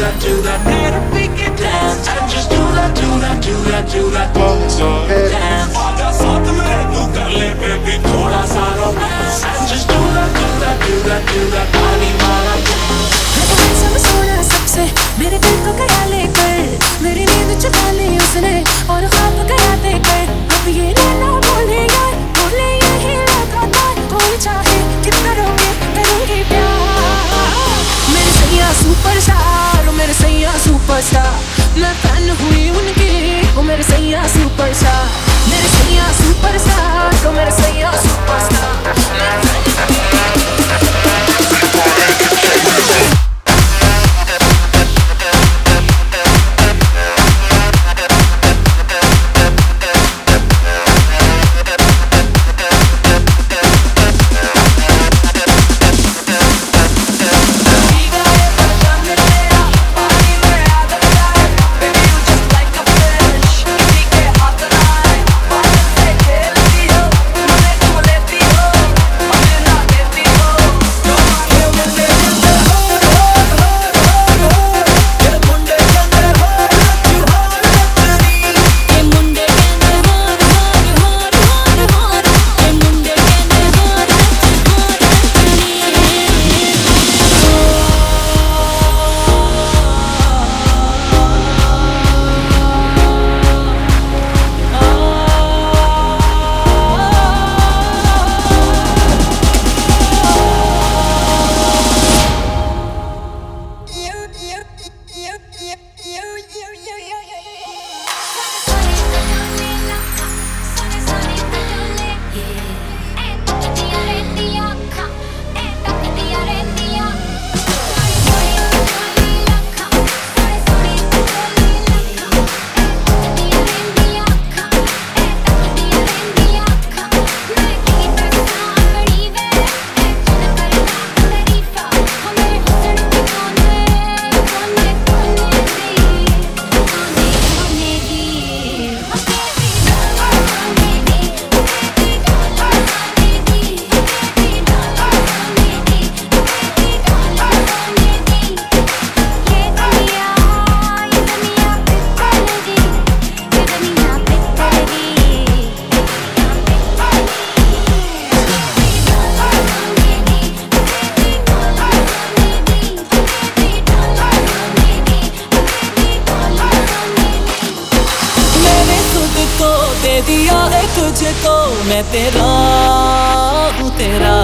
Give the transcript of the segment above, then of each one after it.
that, do that. Now that we can dance, and just do that, do that, do that, do that. Bonzo dance. Father, son, the man, look at me, baby, corazón. And just do that, do that, do that, do that. सैया मैं fan हुई उनकी वो मेरे सैया superstar मेरे सैया superstar दे दिया है तुझको, मैं तेरा हूँ तेरा।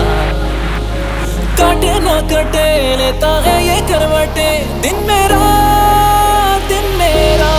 कटे ना कटे लेता है ये करवटे, दिन मेरा दिन मेरा।